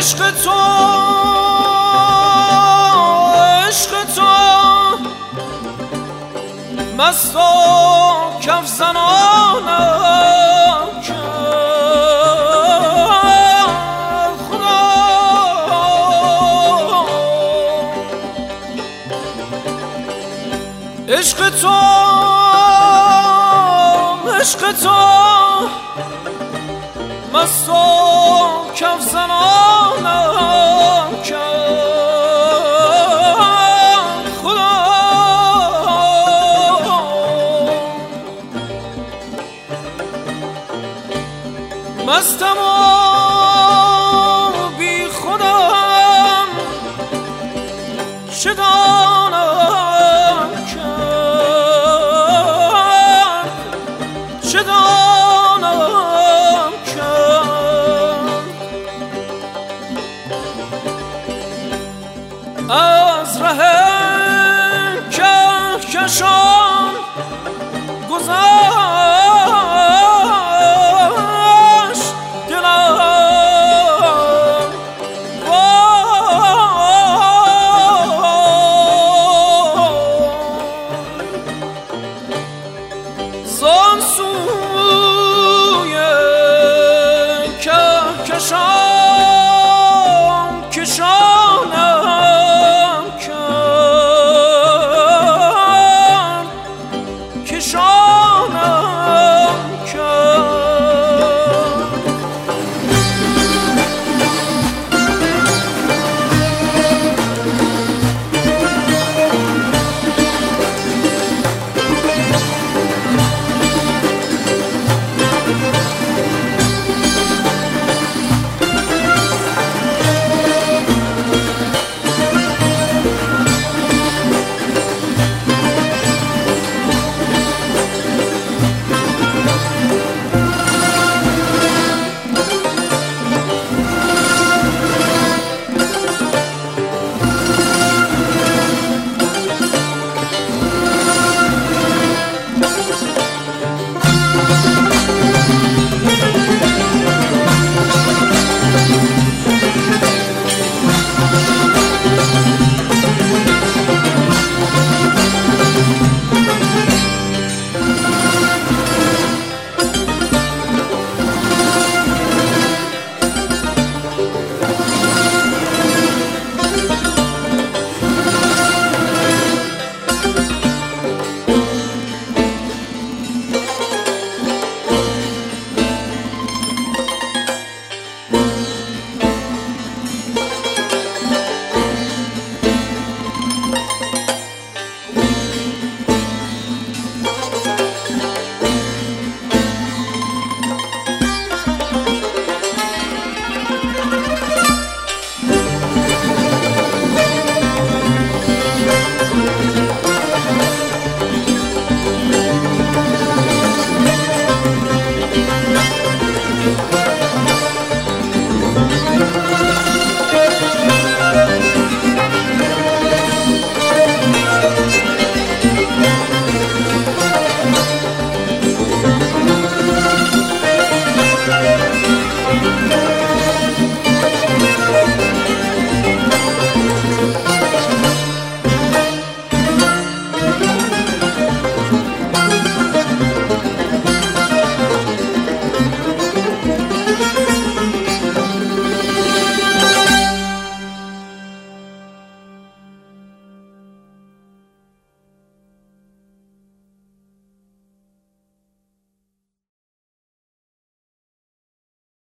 عشق تو عشق تو. مست و کف زنانم خدا. عشق تو عشق تو. مست و کف زنانم کرد. خدا. مستم بی چه کرد؟ از ره کهکشان